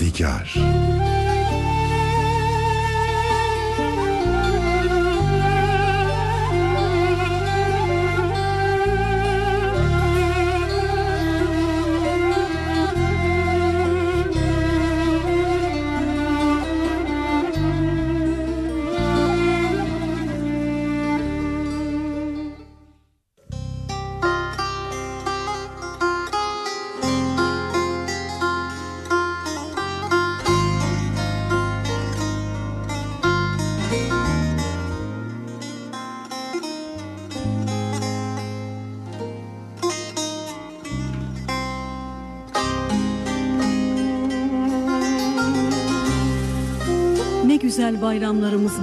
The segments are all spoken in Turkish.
yadigar.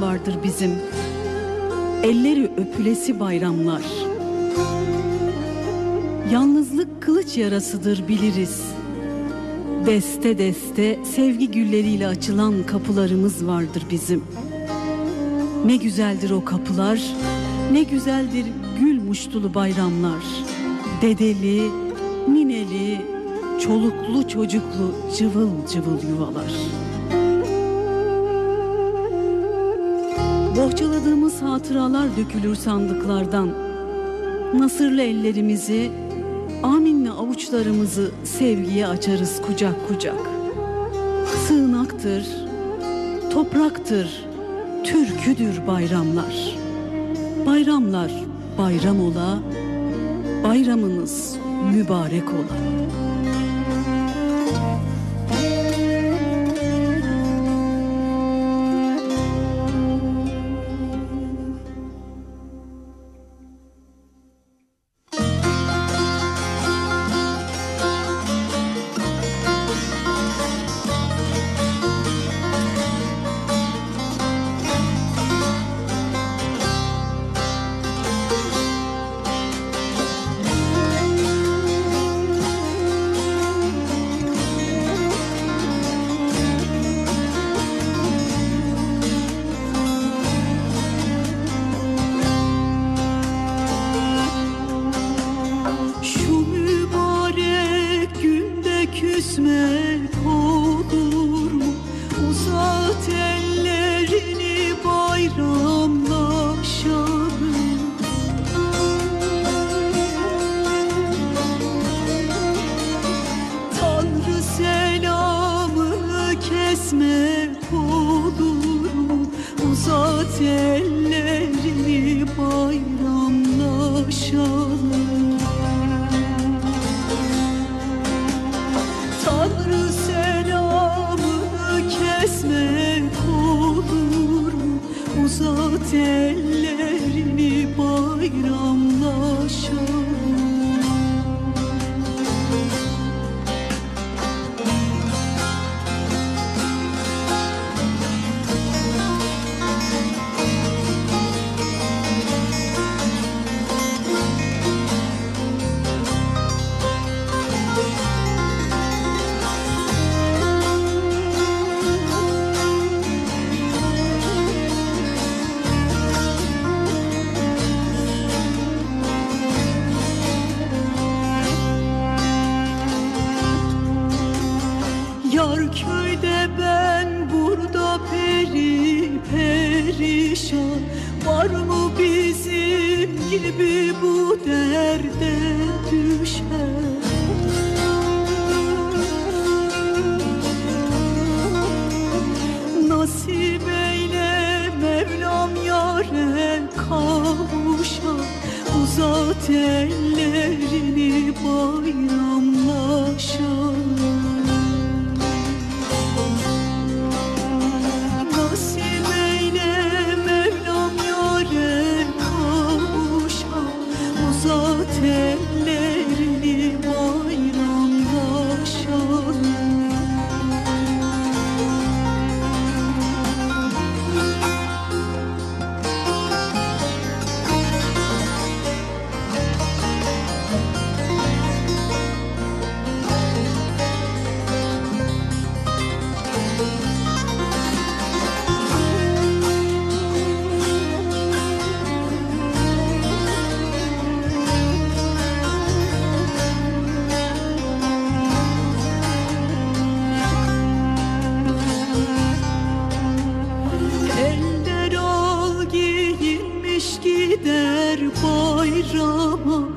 Vardır bizim. Elleri öpülesi bayramlar. Yalnızlık kılıç yarasıdır biliriz. Deste deste sevgi gülleriyle açılan kapılarımız vardır bizim. Ne güzeldir o kapılar, ne güzeldir gül muştulu bayramlar. Dedeli, nineli, çoluklu çocuklu cıvıl cıvıl yuvalar. Bohçaladığımız hatıralar dökülür sandıklardan. Nasırlı ellerimizi, aminle avuçlarımızı sevgiye açarız kucak kucak. Sığınaktır, topraktır, türküdür bayramlar. Bayramlar bayram ola, bayramınız mübarek ola. Bayrama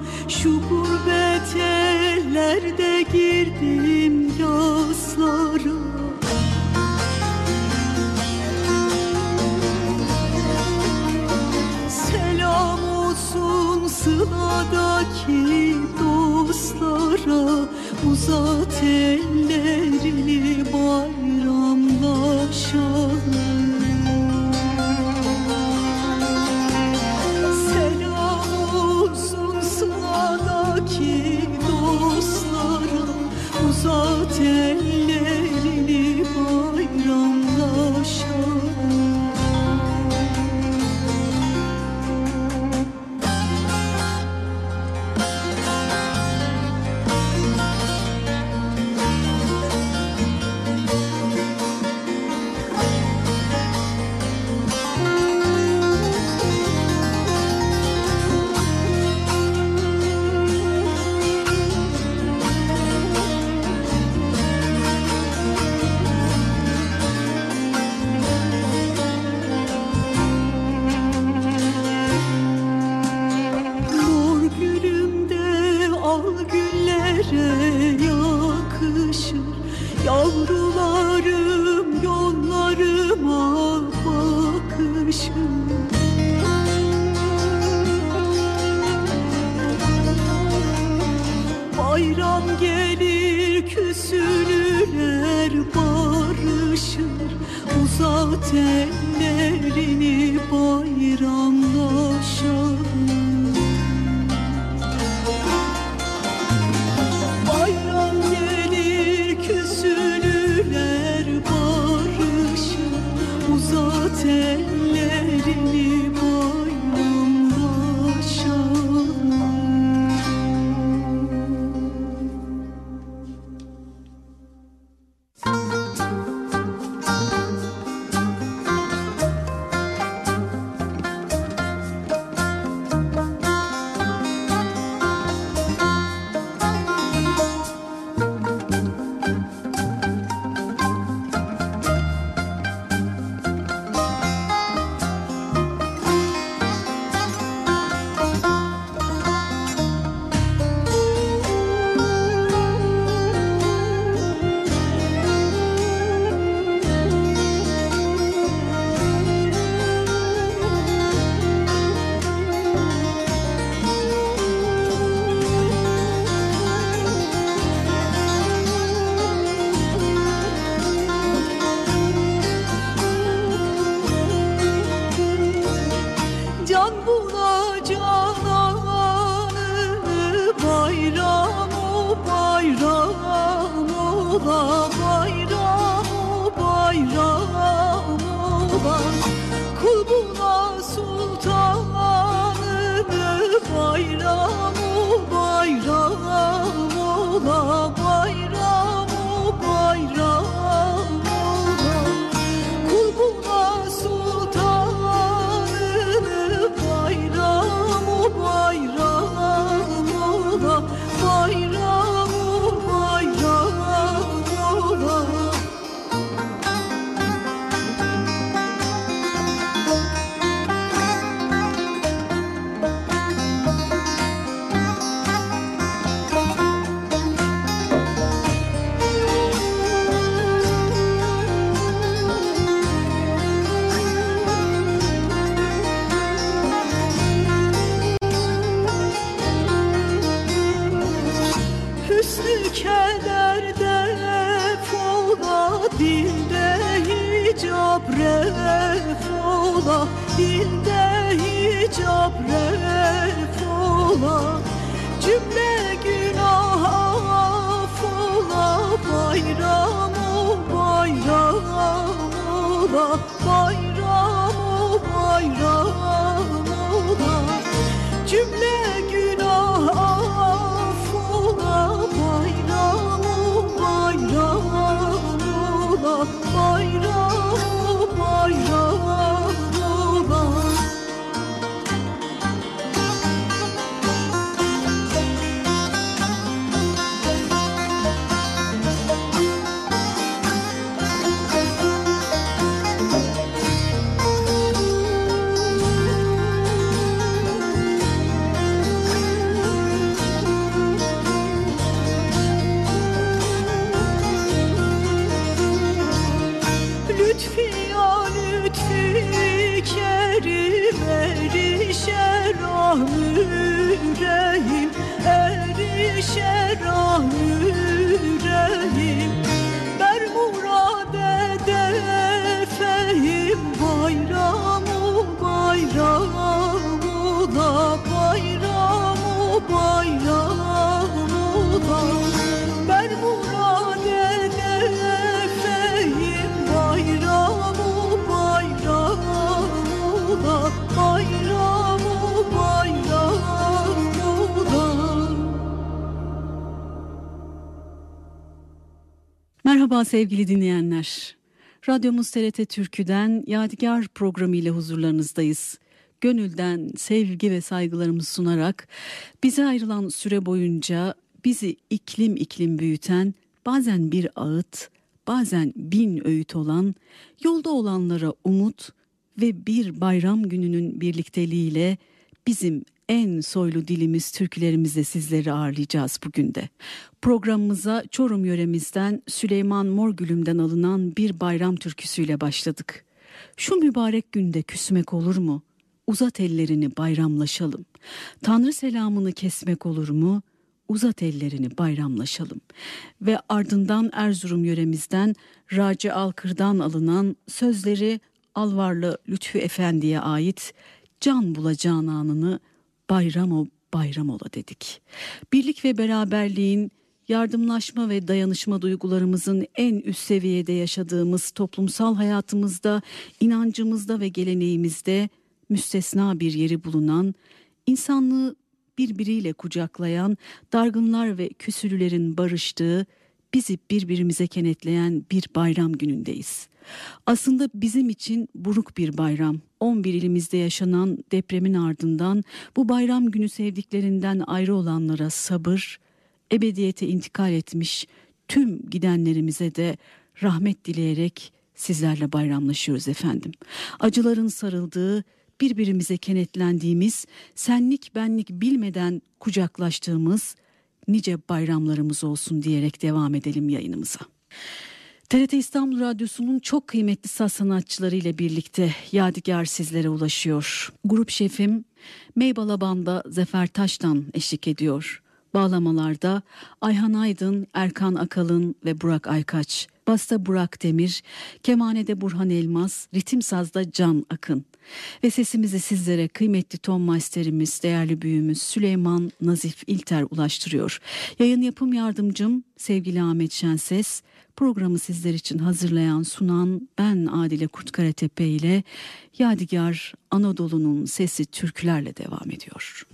Uzat ellerini yüreğim Erişer ah yüreğim Ber murad edefeyim Bayramı bayramı da Bayramı bayramı da Merhaba sevgili dinleyenler. Radyomuz TRT Türkü'den Yadigar programı ile huzurlarınızdayız. Gönülden sevgi ve saygılarımızı sunarak bize ayrılan süre boyunca bizi iklim iklim büyüten, bazen bir ağıt, bazen bin öğüt olan, yolda olanlara umut ve bir bayram gününün birlikteliğiyle bizim en soylu dilimiz türkülerimizle sizleri ağırlayacağız bugün de. Programımıza Çorum yöremizden Süleyman Morgülüm'den alınan bir bayram türküsüyle başladık. Şu mübarek günde küsmek olur mu? Uzat ellerini bayramlaşalım. Tanrı selamını kesmek olur mu? Uzat ellerini bayramlaşalım. Ve ardından Erzurum yöremizden Raci Alkır'dan alınan sözleri Alvarlı Lütfü Efendi'ye ait can bulacağın anını bayram o bayram ola dedik. Birlik ve beraberliğin yardımlaşma ve dayanışma duygularımızın en üst seviyede yaşadığımız toplumsal hayatımızda, inancımızda ve geleneğimizde müstesna bir yeri bulunan, insanlığı birbiriyle kucaklayan, dargınlar ve küsülülerin barıştığı, bizi birbirimize kenetleyen bir bayram günündeyiz. Aslında bizim için buruk bir bayram. 11 ilimizde yaşanan depremin ardından bu bayram günü sevdiklerinden ayrı olanlara sabır, ebediyete intikal etmiş tüm gidenlerimize de rahmet dileyerek sizlerle bayramlaşıyoruz efendim. Acıların sarıldığı, birbirimize kenetlendiğimiz, senlik benlik bilmeden kucaklaştığımız nice bayramlarımız olsun diyerek devam edelim yayınımıza. TRT İstanbul Radyosu'nun çok kıymetli saz sanatçıları birlikte Yadigar sizlere ulaşıyor. Grup şefim Meybala Banda Zafer Taş'tan eşlik ediyor. Bağlamalarda Ayhan Aydın, Erkan Akalın ve Burak Aykaç. Basta Burak Demir, kemanede Burhan Elmas, ritim sazda Can Akın. Ve sesimizi sizlere kıymetli ton masterimiz, değerli büyüğümüz Süleyman Nazif İlter ulaştırıyor. Yayın yapım yardımcım sevgili Ahmet Şenses, programı sizler için hazırlayan sunan ben Adile Kurtkaratepe ile Yadigar Anadolu'nun sesi türkülerle devam ediyor.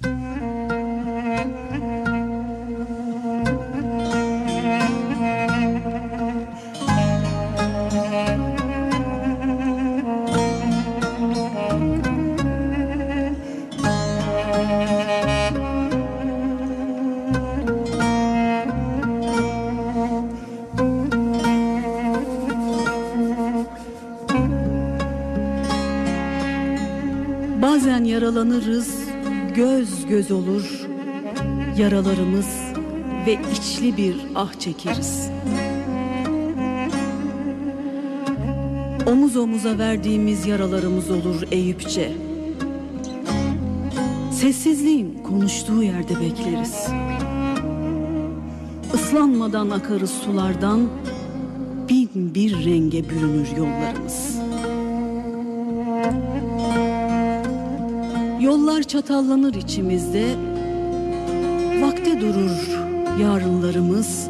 Bazen yaralanırız, göz göz olur yaralarımız ve içli bir ah çekeriz. Omuz omuza verdiğimiz yaralarımız olur Eyüpçe. Sessizliğin konuştuğu yerde bekleriz. Islanmadan akarız sulardan, bin bir renge bürünür yollarımız. Yollar çatallanır içimizde, vakte durur yarınlarımız,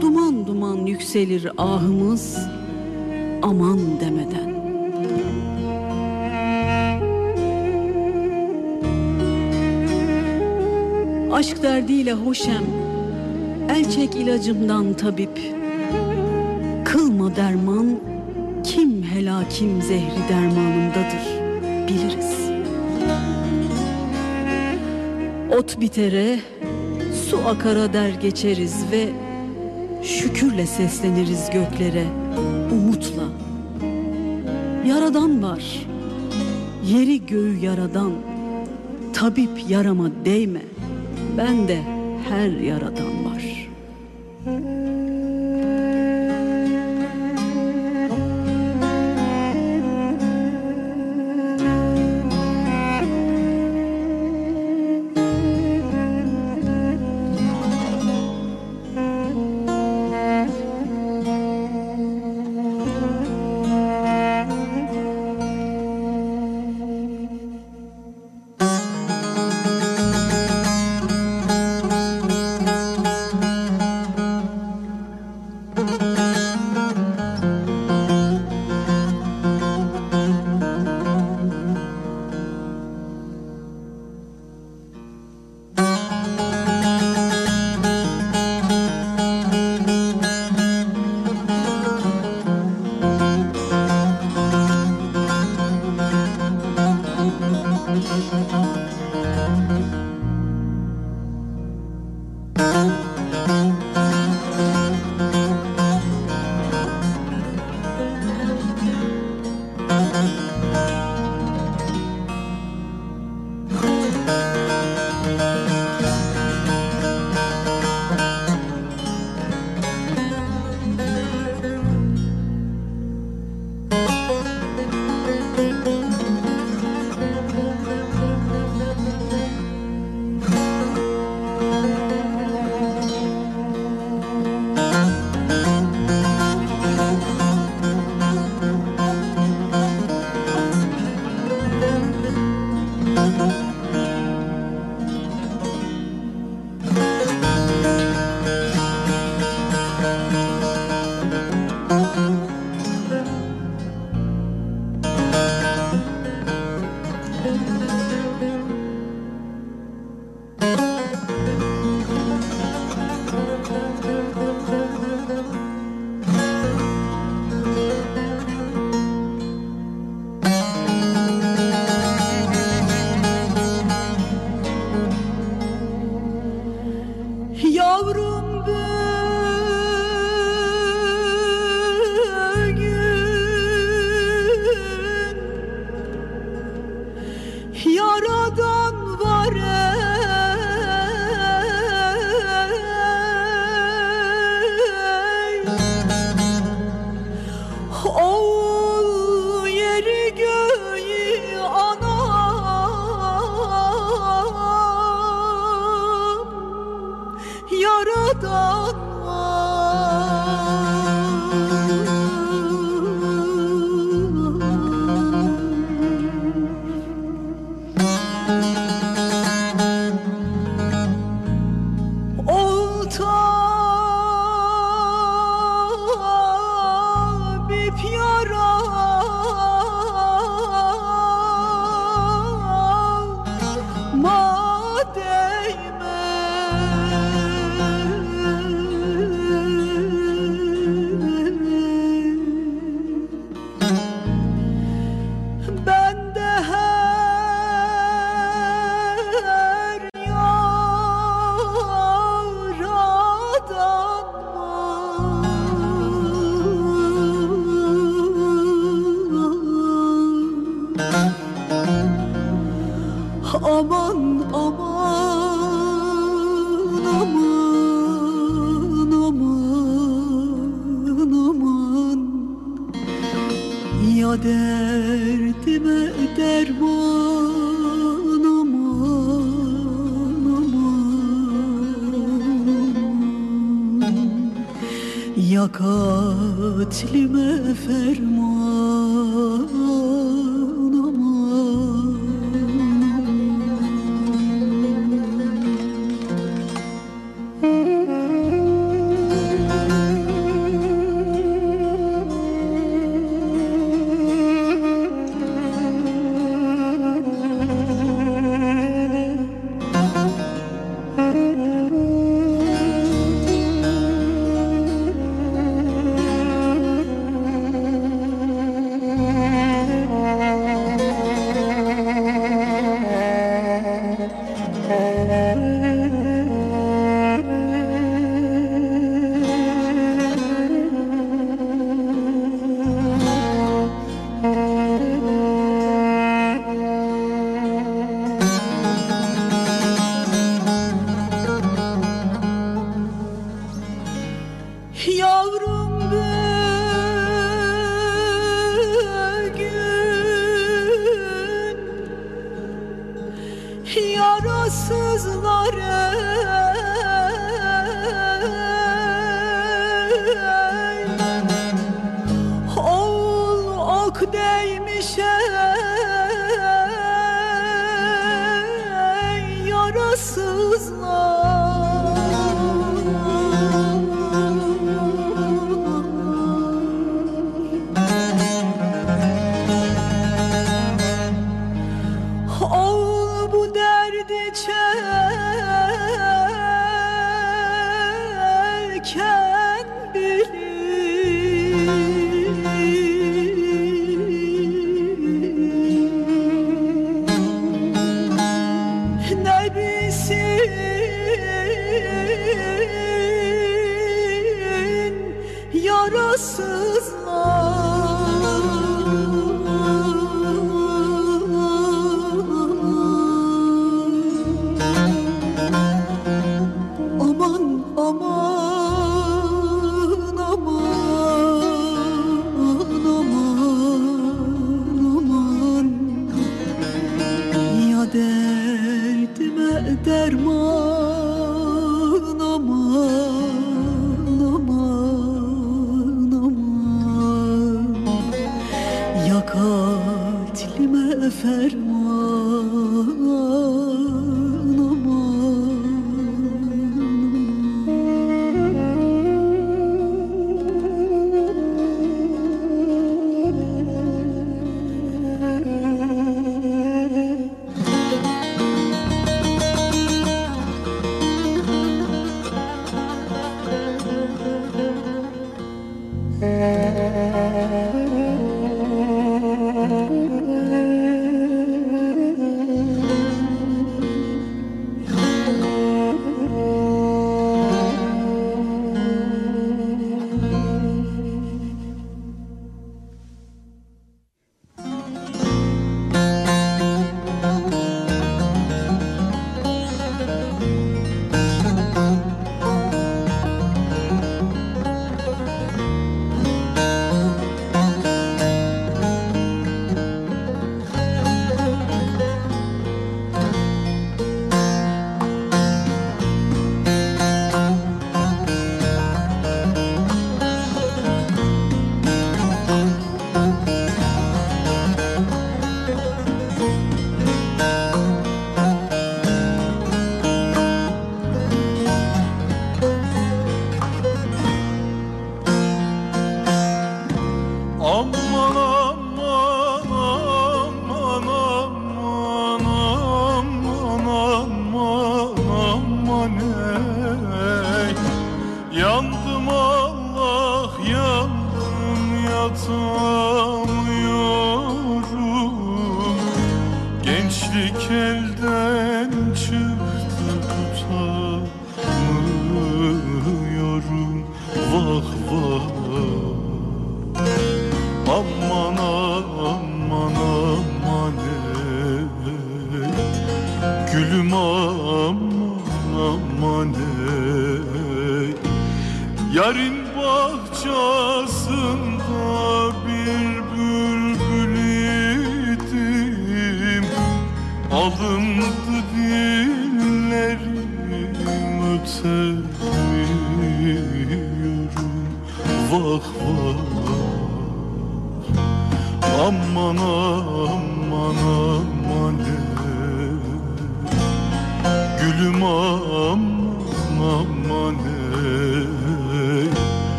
duman duman yükselir ahımız, aman demeden. Aşk derdiyle hoşem, el çek ilacımdan tabip. Kılma derman, kim helakim zehri dermanındadır biliriz. Ot bitere, su akara der geçeriz ve şükürle sesleniriz göklere umutla. Yaradan var, yeri göğü yaradan, tabip yarama değme, ben de her yaradan katlime ferman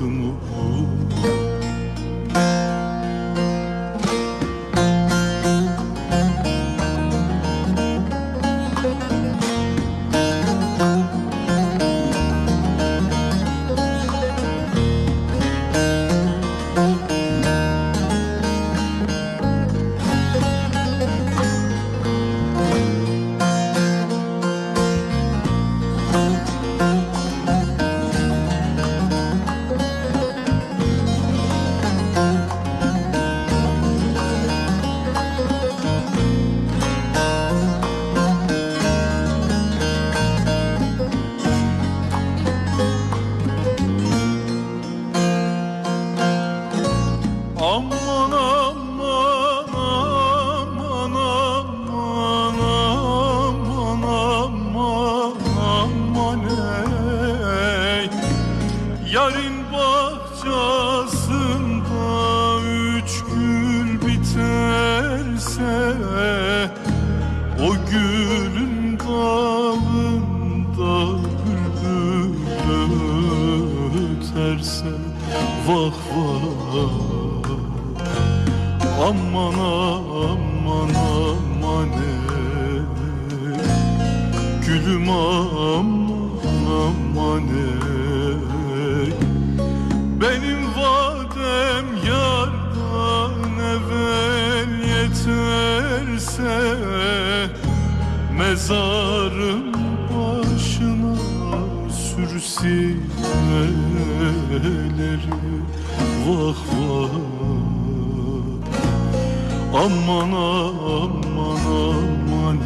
hayatımı Aman aman aman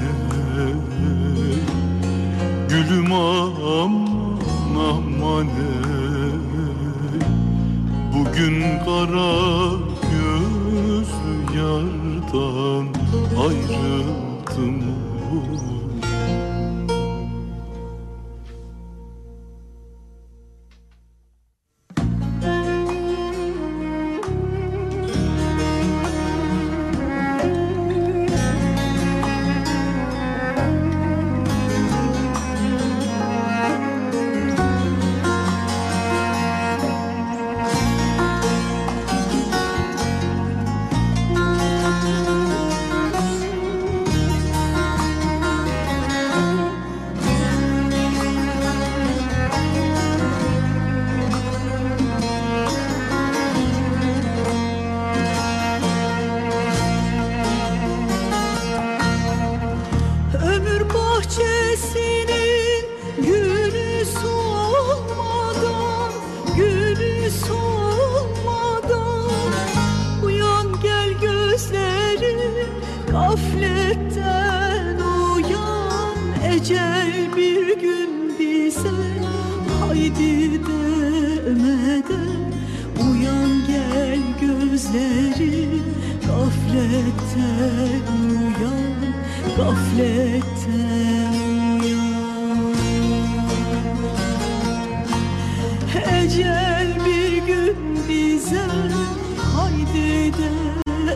Gülüm aman aman. Bugün kara gözlü yardan ayrıldım.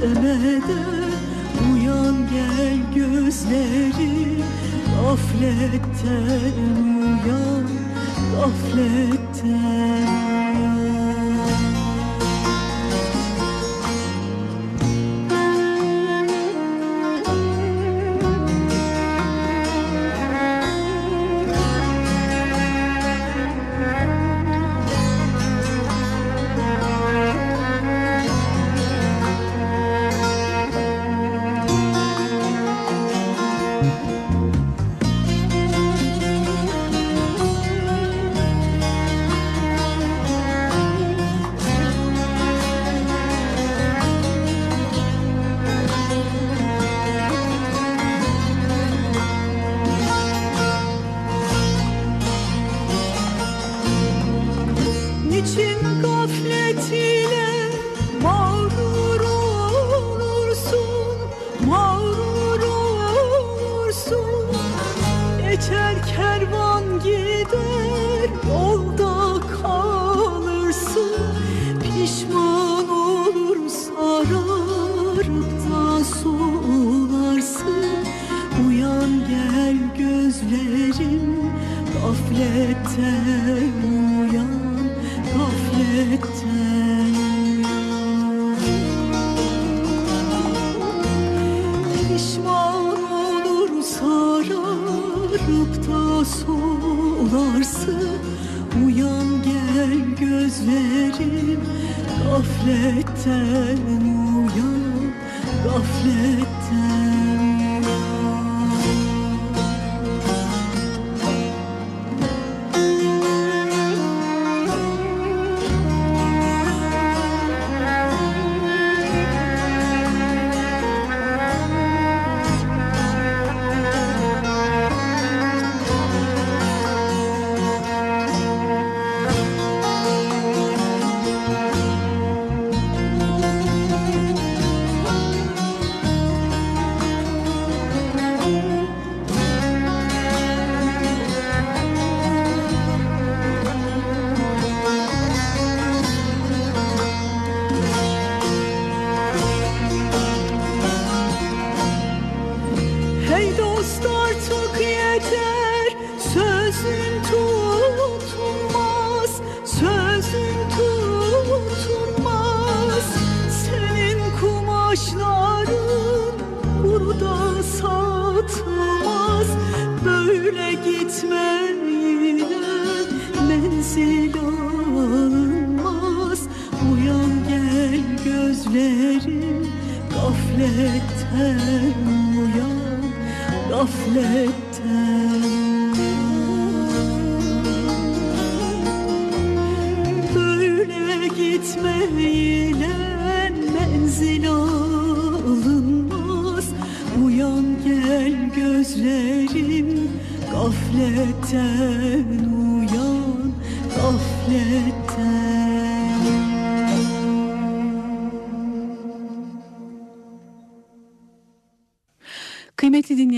demeden Uyan gel gözleri Gafletten uyan Gafletten. Gafletten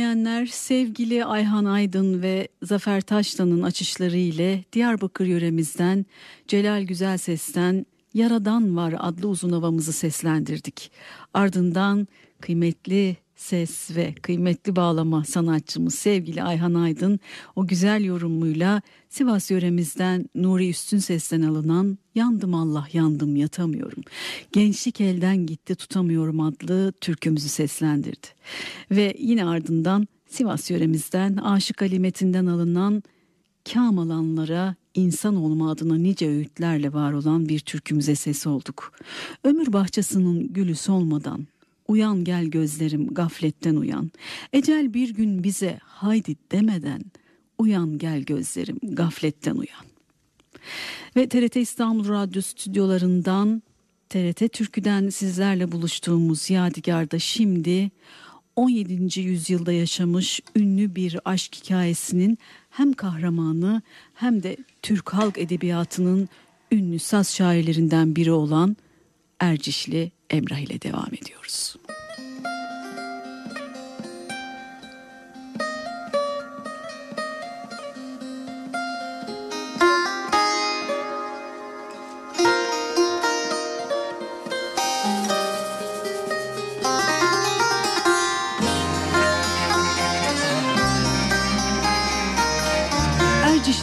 dinleyenler, sevgili Ayhan Aydın ve Zafer Taştan'ın açışları ile Diyarbakır yöremizden Celal Güzelses'ten Yaradan Var adlı uzun havamızı seslendirdik. Ardından kıymetli ses ve kıymetli bağlama sanatçımız sevgili Ayhan Aydın o güzel yorumuyla Sivas yöremizden Nuri Üstün sesten alınan Yandım Allah yandım yatamıyorum. Gençlik elden gitti tutamıyorum adlı türkümüzü seslendirdi. Ve yine ardından Sivas yöremizden Aşık Ali Metin'den alınan Kam alanlara insan olma adına nice öğütlerle var olan bir türkümüze ses olduk. Ömür bahçesinin gülü solmadan Uyan gel gözlerim gafletten uyan. Ecel bir gün bize haydi demeden uyan gel gözlerim gafletten uyan. Ve TRT İstanbul Radyo stüdyolarından TRT Türkü'den sizlerle buluştuğumuz Yadigar'da şimdi 17. yüzyılda yaşamış ünlü bir aşk hikayesinin hem kahramanı hem de Türk halk edebiyatının ünlü saz şairlerinden biri olan Ercişli Emrah ile devam ediyoruz.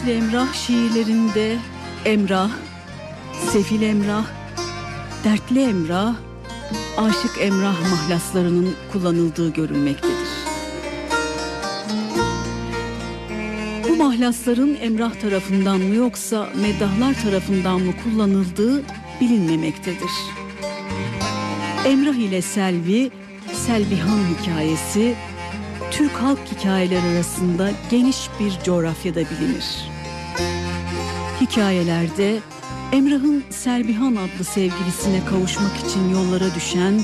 Ercişli Emrah şiirlerinde Emrah, Sefil Emrah, Dertli Emrah, Aşık Emrah mahlaslarının kullanıldığı görülmektedir. Bu mahlasların Emrah tarafından mı yoksa meddahlar tarafından mı kullanıldığı bilinmemektedir. Emrah ile Selvi, Selvihan hikayesi Türk halk hikayeleri arasında geniş bir coğrafyada bilinir. Hikayelerde Emrah'ın Selvihan adlı sevgilisine kavuşmak için yollara düşen,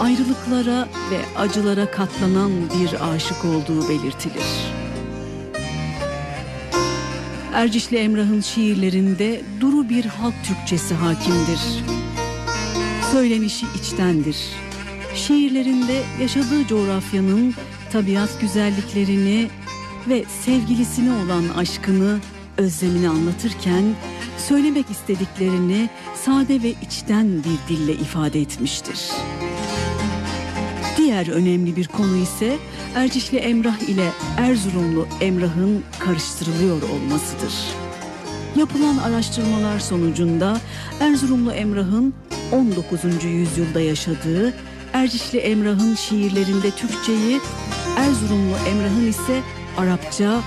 ayrılıklara ve acılara katlanan bir aşık olduğu belirtilir. Ercişli Emrah'ın şiirlerinde duru bir halk Türkçesi hakimdir. Söylenişi içtendir. Şiirlerinde yaşadığı coğrafyanın tabiat güzelliklerini ve sevgilisine olan aşkını, özlemini anlatırken söylemek istediklerini sade ve içten bir dille ifade etmiştir. Diğer önemli bir konu ise Ercişli Emrah ile Erzurumlu Emrah'ın karıştırılıyor olmasıdır. Yapılan araştırmalar sonucunda Erzurumlu Emrah'ın 19. yüzyılda yaşadığı, Ercişli Emrah'ın şiirlerinde Türkçeyi, Erzurumlu Emrah'ın ise Arapça,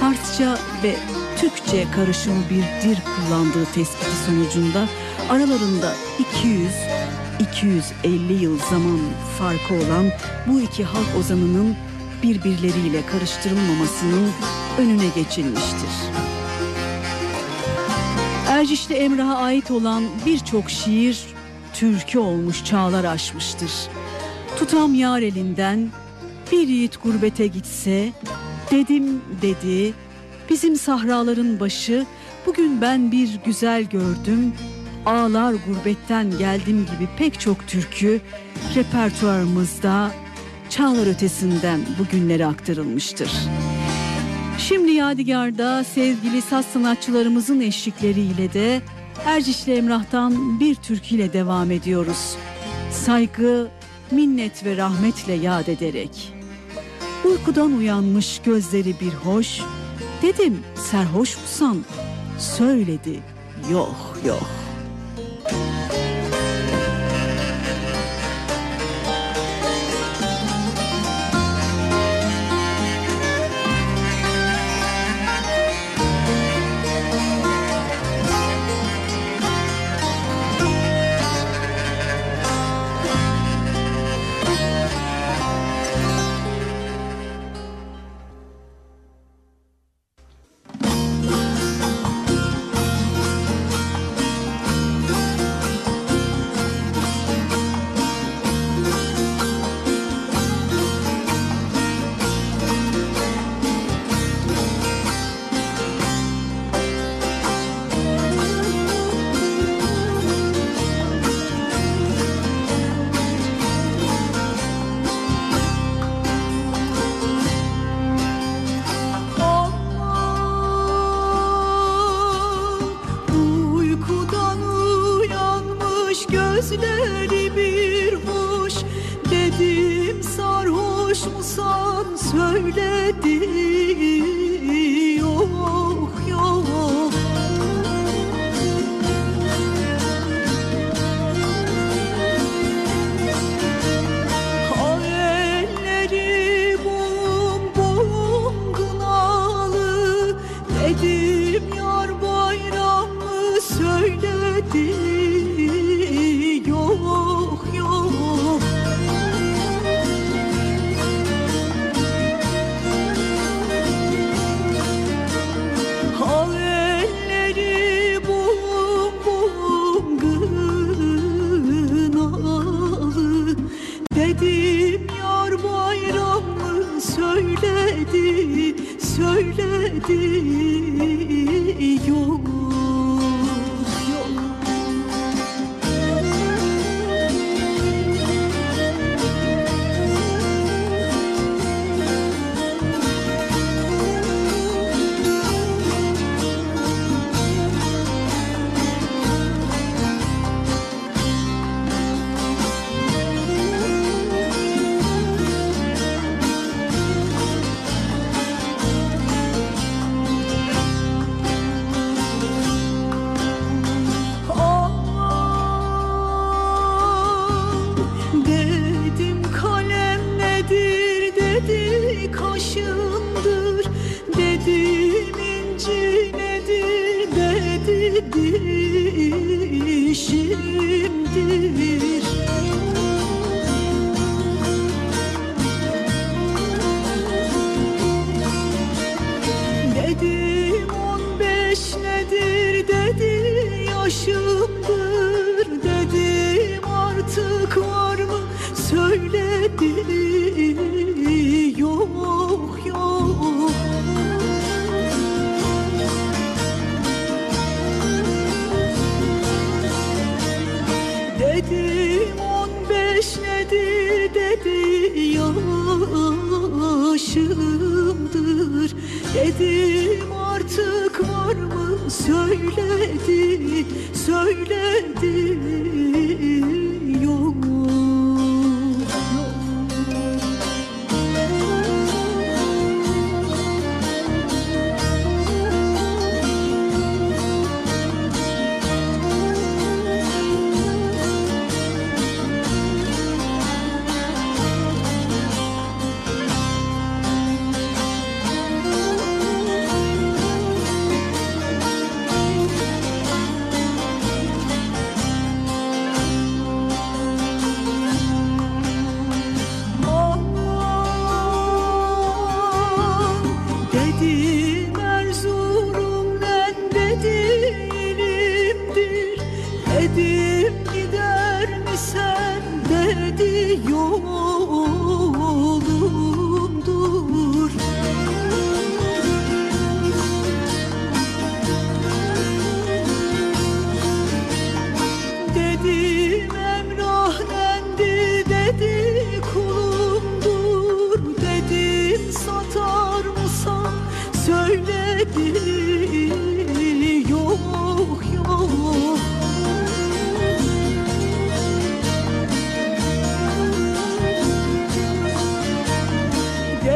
Farsça ve Türkçe karışımı bir dil kullandığı tespiti sonucunda aralarında 200 250 yıl zaman farkı olan bu iki halk ozanının birbirleriyle karıştırılmamasının önüne geçilmiştir. Ercişli Emrah'a ait olan birçok şiir türkü olmuş çağlar aşmıştır. Tutam yar elinden bir yiğit gurbete gitse dedim dedi bizim sahraların başı bugün ben bir güzel gördüm ağlar gurbetten geldim gibi pek çok türkü repertuarımızda çağlar ötesinden bugünlere aktarılmıştır. Şimdi Yadigar'da sevgili saz sanatçılarımızın eşlikleriyle de Ercişli Emrah'tan bir türküyle devam ediyoruz. Saygı, minnet ve rahmetle yad ederek. Uykudan uyanmış gözleri bir hoş, dedim serhoş musan? Söyledi, yok yok.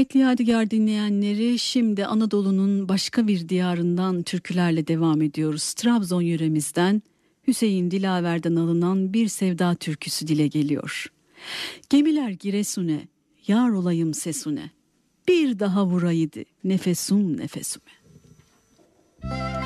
Kıymetli Yadigar dinleyenleri şimdi Anadolu'nun başka bir diyarından türkülerle devam ediyoruz. Trabzon yöremizden Hüseyin Dilaver'den alınan bir sevda türküsü dile geliyor. Gemiler Giresun'e, yar olayım sesune bir daha vuraydı nefesum nefesume. gelin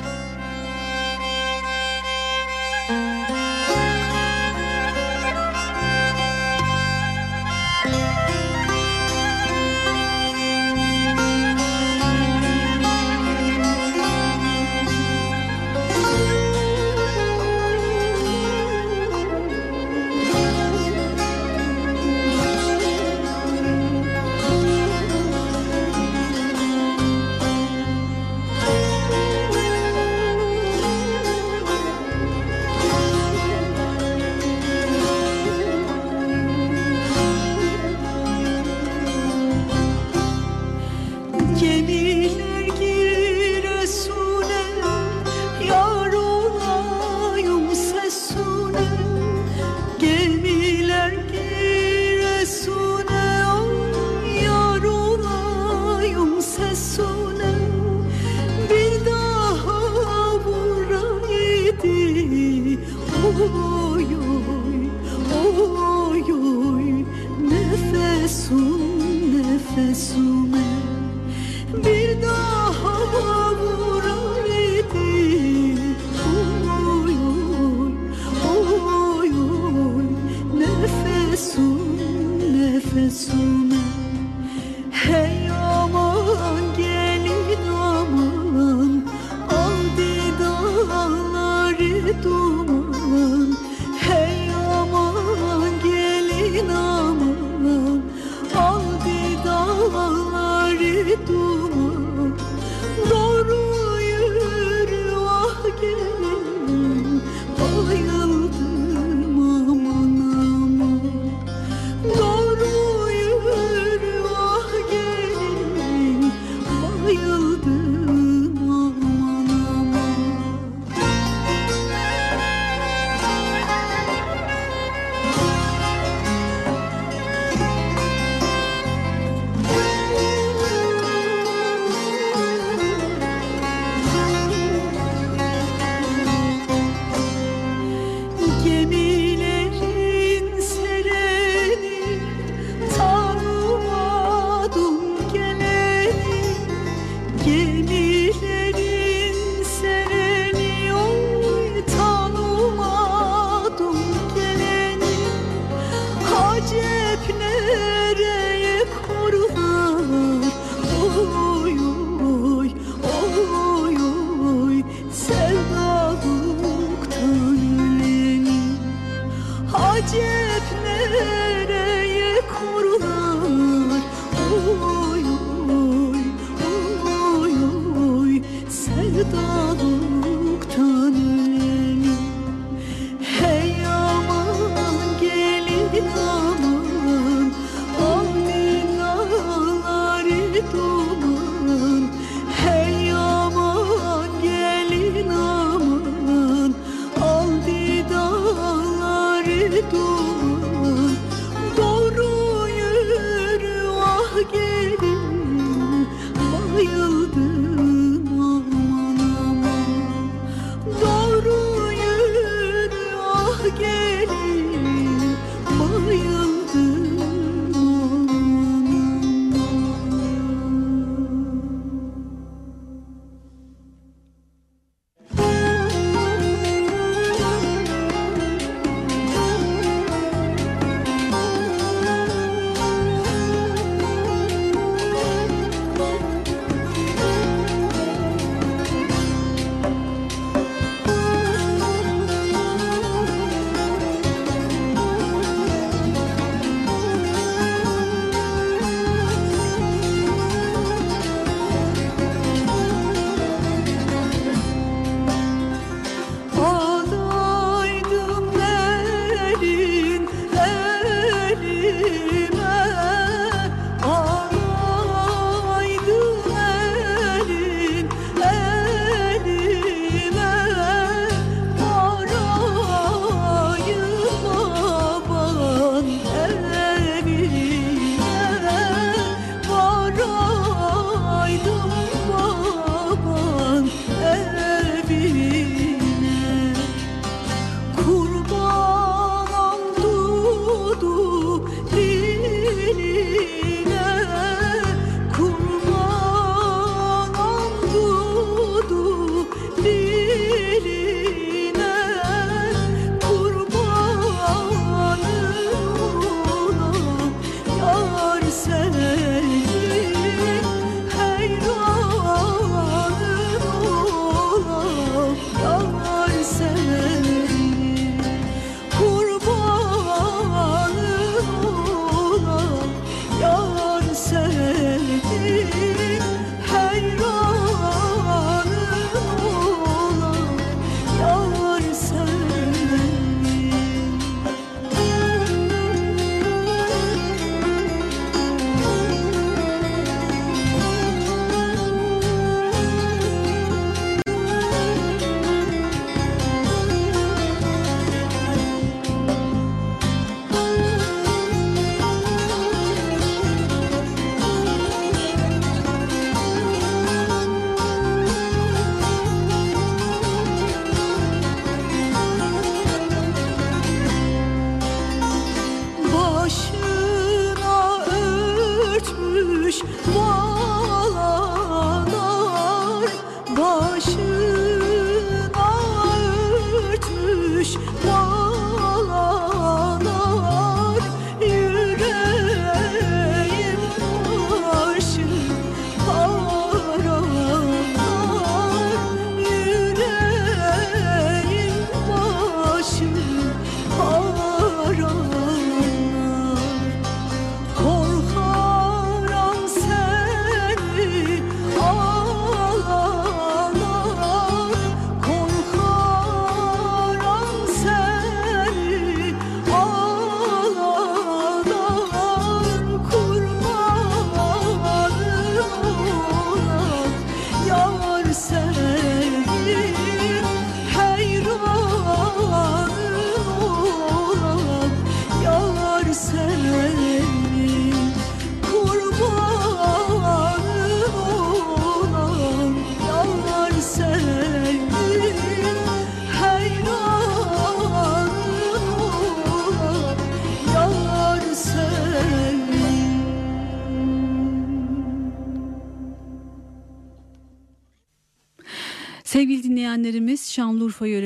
见。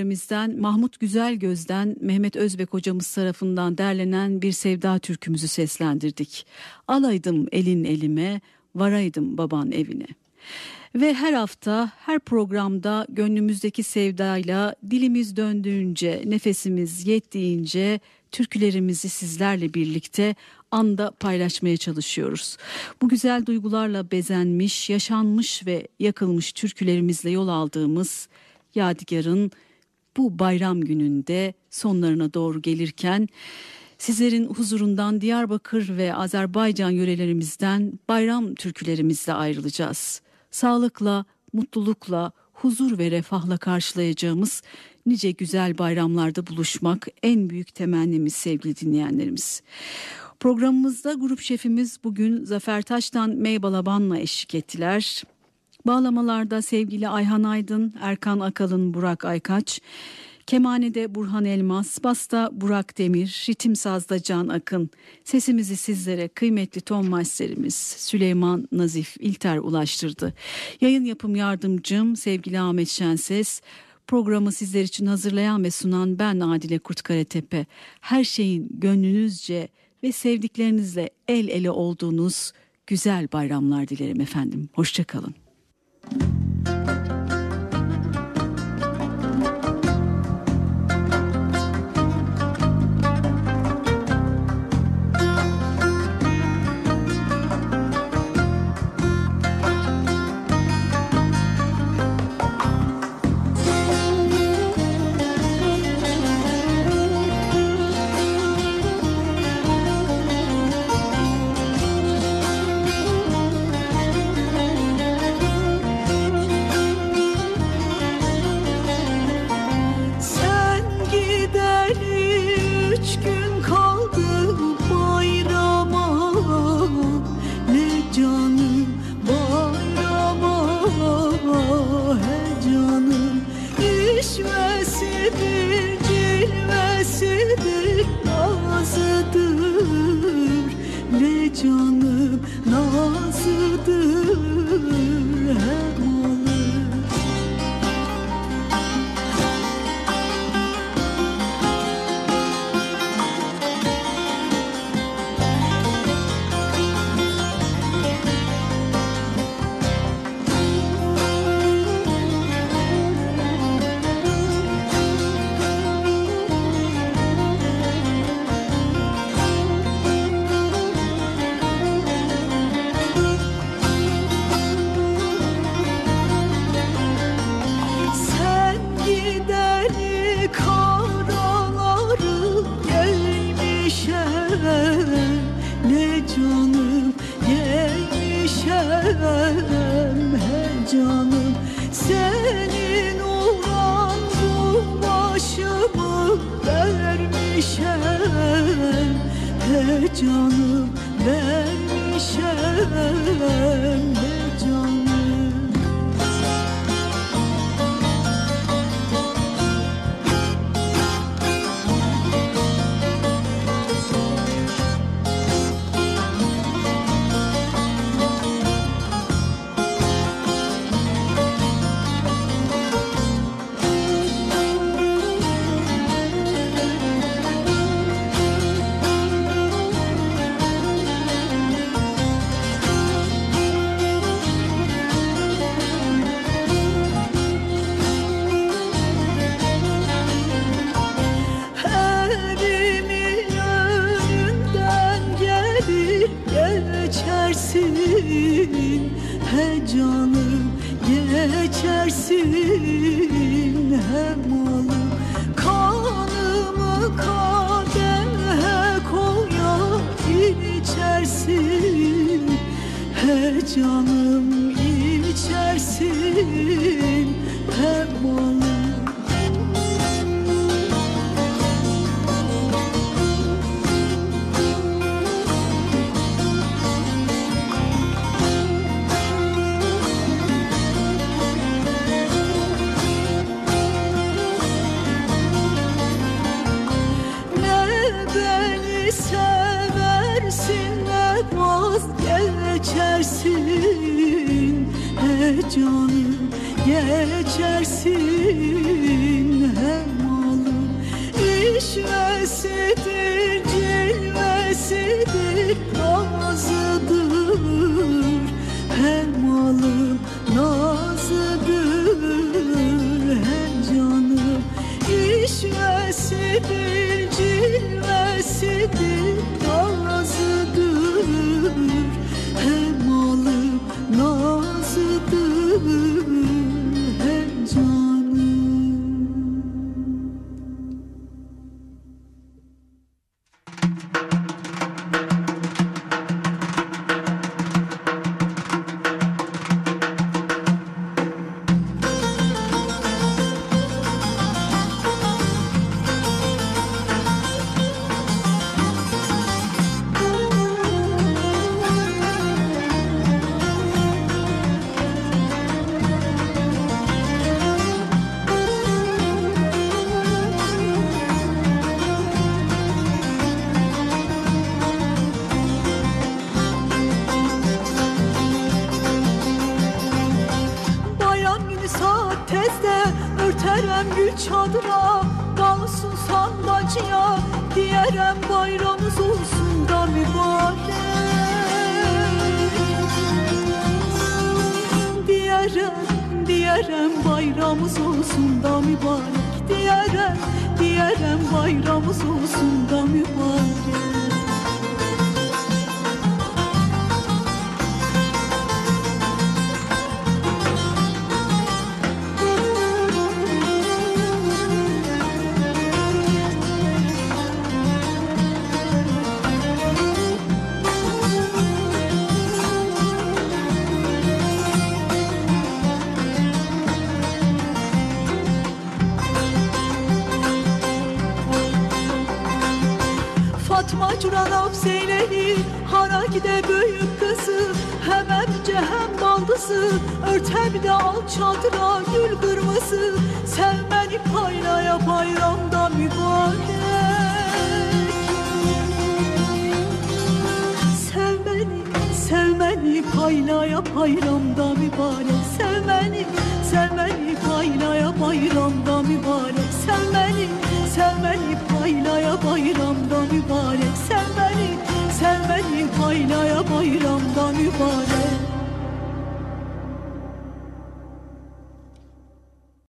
Yöremizden Mahmut Güzelgöz'den Mehmet Özbek hocamız tarafından derlenen bir sevda türkümüzü seslendirdik. Alaydım elin elime, varaydım baban evine. Ve her hafta her programda gönlümüzdeki sevdayla dilimiz döndüğünce, nefesimiz yettiğince türkülerimizi sizlerle birlikte anda paylaşmaya çalışıyoruz. Bu güzel duygularla bezenmiş, yaşanmış ve yakılmış türkülerimizle yol aldığımız Yadigar'ın bu bayram gününde sonlarına doğru gelirken sizlerin huzurundan Diyarbakır ve Azerbaycan yörelerimizden bayram türkülerimizle ayrılacağız. Sağlıkla, mutlulukla, huzur ve refahla karşılayacağımız nice güzel bayramlarda buluşmak en büyük temennimiz sevgili dinleyenlerimiz. Programımızda grup şefimiz bugün Zafer Taş'tan Meybalaban'la eşlik ettiler. Bağlamalarda sevgili Ayhan Aydın, Erkan Akalın, Burak Aykaç, Kemane'de Burhan Elmas, Basta Burak Demir, Ritim Sazda Can Akın. Sesimizi sizlere kıymetli ton masterimiz Süleyman Nazif İlter ulaştırdı. Yayın yapım yardımcım sevgili Ahmet Şenses, Programı sizler için hazırlayan ve sunan ben Adile Kurtkaratepe. Her şeyin gönlünüzce ve sevdiklerinizle el ele olduğunuz güzel bayramlar dilerim efendim. Hoşçakalın. Müzik nazıdır he canım geçersin hem alım kanımı kadehe koyar içersin. He canım içersin hem alım canım geçersin bayramımız olsun da mübarek Diyerem, diyerem bayramımız olsun da mübarek Örter bir de al çadıra gül kırmızı Sevmeni paylaya bayramda mübarek. Sevmeni, sevmeni paylaya bayramda mübarek. Sevmeni, sevmeni paylaya bayramda mübarek. Sevmeni, sevmeni paylaya bayramda mübarek. Sevmeni, sevmeni paylaya bayramda